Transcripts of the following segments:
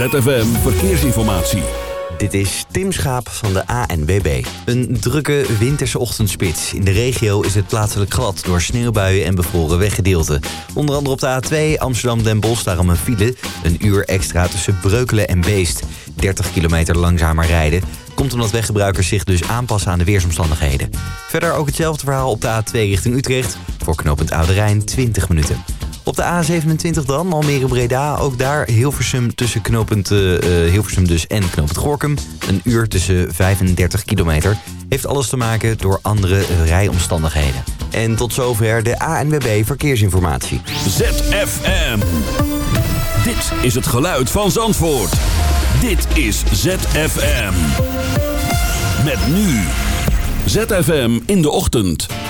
ZFM Verkeersinformatie. Dit is Tim Schaap van de ANWB. Een drukke winterse ochtendspits. In de regio is het plaatselijk glad door sneeuwbuien en bevroren weggedeelten. Onder andere op de A2 Amsterdam-Den Bosch daarom een file. Een uur extra tussen Breukelen en Beest. 30 kilometer langzamer rijden. Komt omdat weggebruikers zich dus aanpassen aan de weersomstandigheden. Verder ook hetzelfde verhaal op de A2 richting Utrecht. Voor knooppunt Oude Rijn 20 minuten. Op de A27 dan, Almere-Breda. Ook daar Hilversum tussen knooppunt uh, Hilversum dus en knooppunt Gorkum. Een uur tussen 35 kilometer. Heeft alles te maken door andere rijomstandigheden. En tot zover de ANWB Verkeersinformatie. ZFM. Dit is het geluid van Zandvoort. Dit is ZFM. Met nu. ZFM in de ochtend.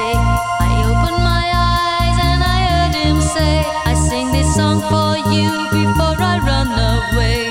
song for you before I run away.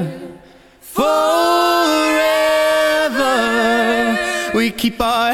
keep our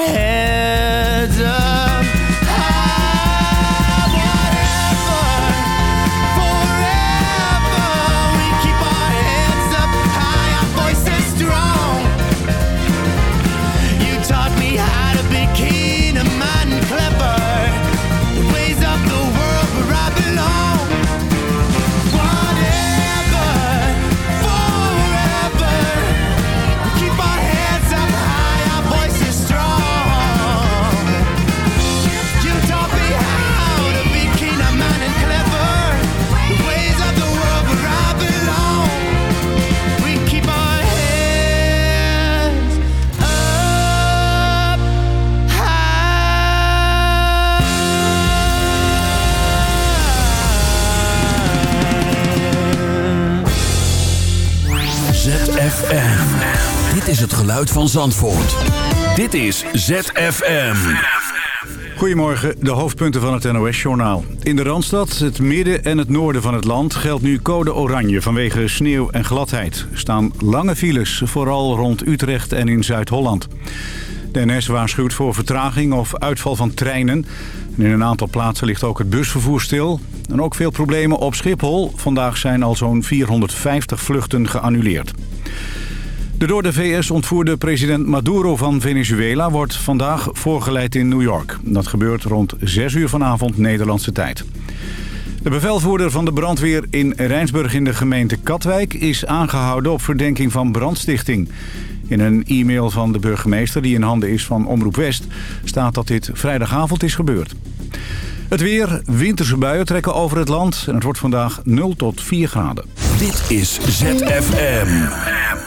van Zandvoort. Dit is ZFM. Goedemorgen, de hoofdpunten van het NOS-journaal. In de Randstad, het midden en het noorden van het land... geldt nu code oranje vanwege sneeuw en gladheid. Staan lange files, vooral rond Utrecht en in Zuid-Holland. De NS waarschuwt voor vertraging of uitval van treinen. En in een aantal plaatsen ligt ook het busvervoer stil. En ook veel problemen op Schiphol. Vandaag zijn al zo'n 450 vluchten geannuleerd. De door de VS ontvoerde president Maduro van Venezuela wordt vandaag voorgeleid in New York. Dat gebeurt rond 6 uur vanavond Nederlandse tijd. De bevelvoerder van de brandweer in Rijnsburg in de gemeente Katwijk is aangehouden op verdenking van brandstichting. In een e-mail van de burgemeester die in handen is van Omroep West staat dat dit vrijdagavond is gebeurd. Het weer, winterse buien trekken over het land en het wordt vandaag 0 tot 4 graden. Dit is ZFM.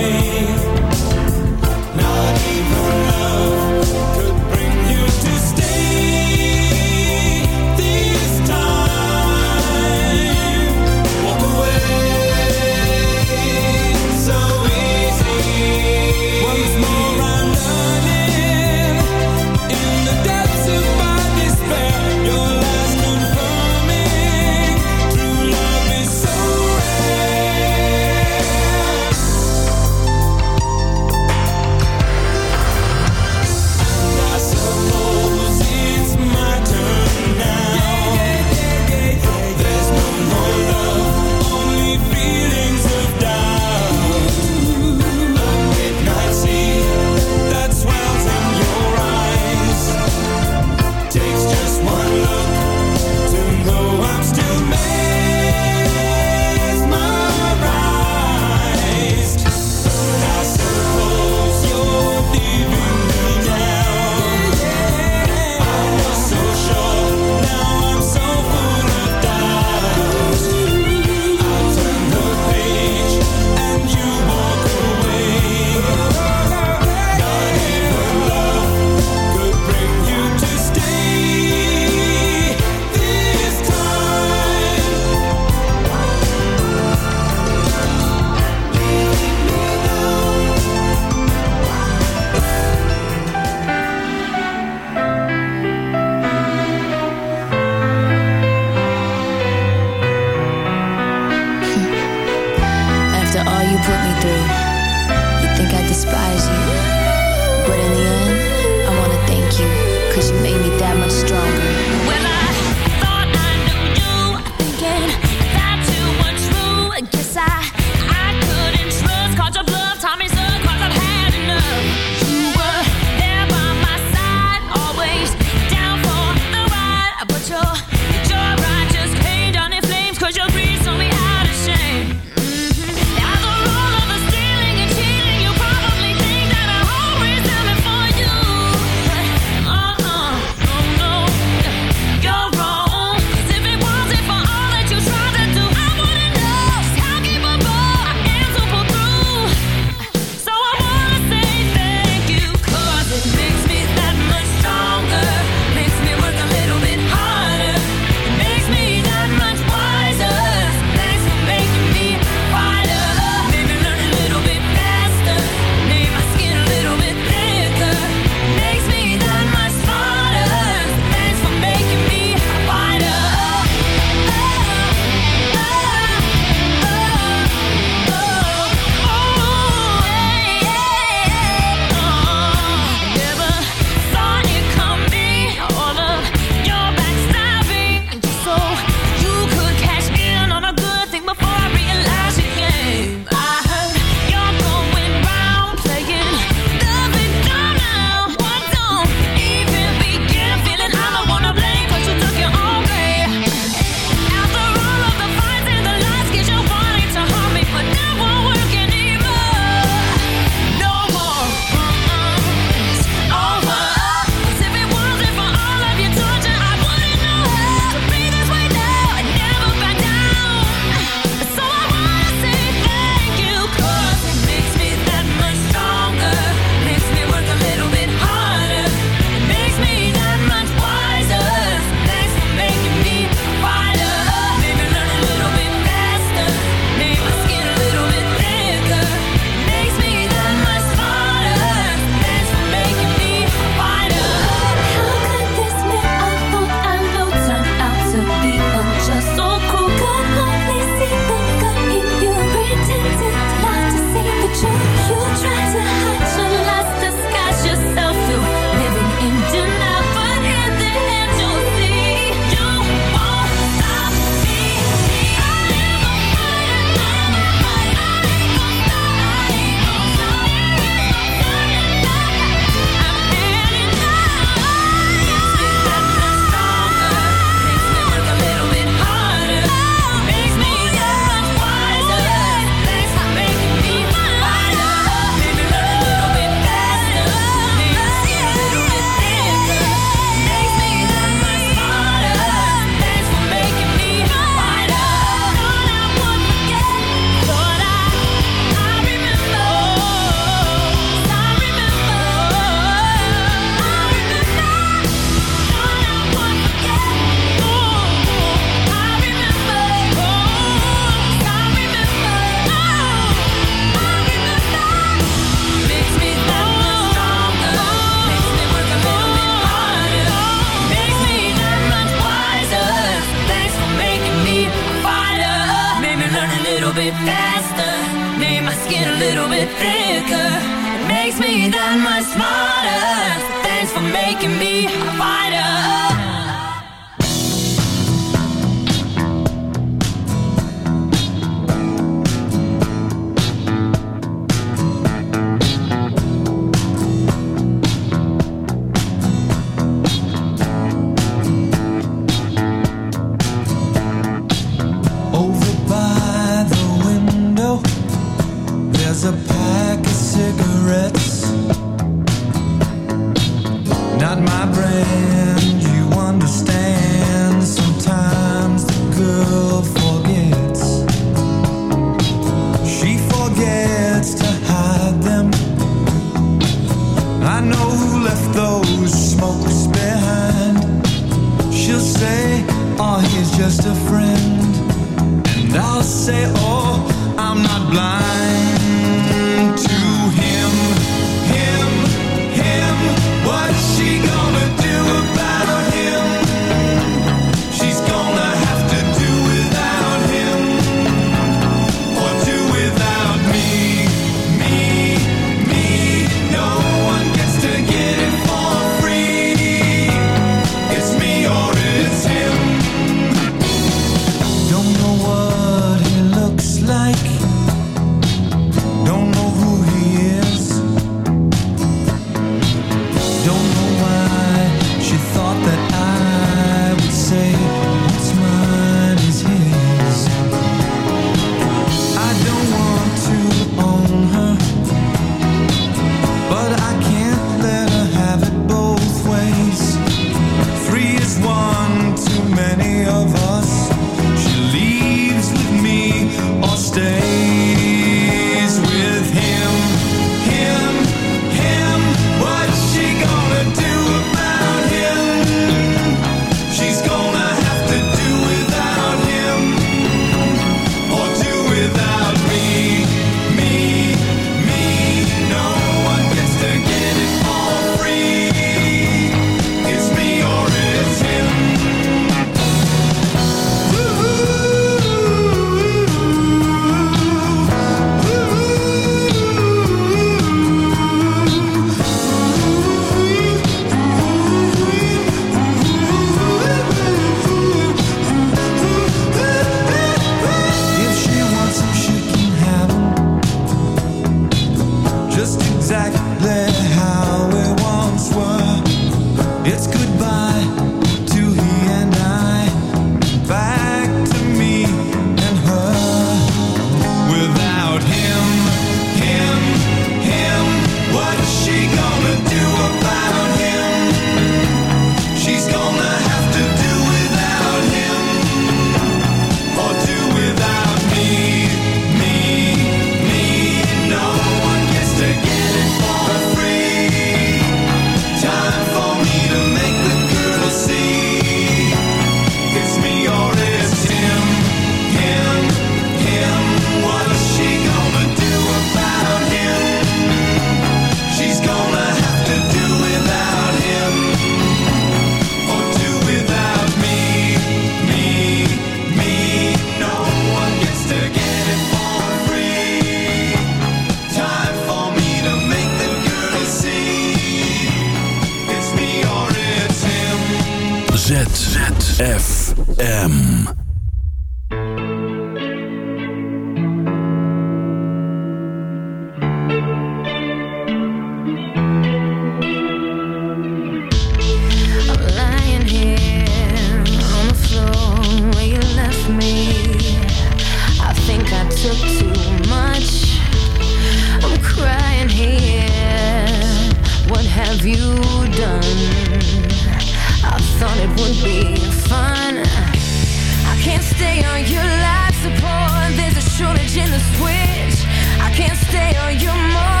Can't stay on your life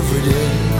every day.